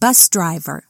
bus driver.